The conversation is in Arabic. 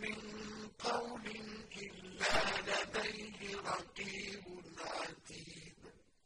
من قول إلا لديه رقيب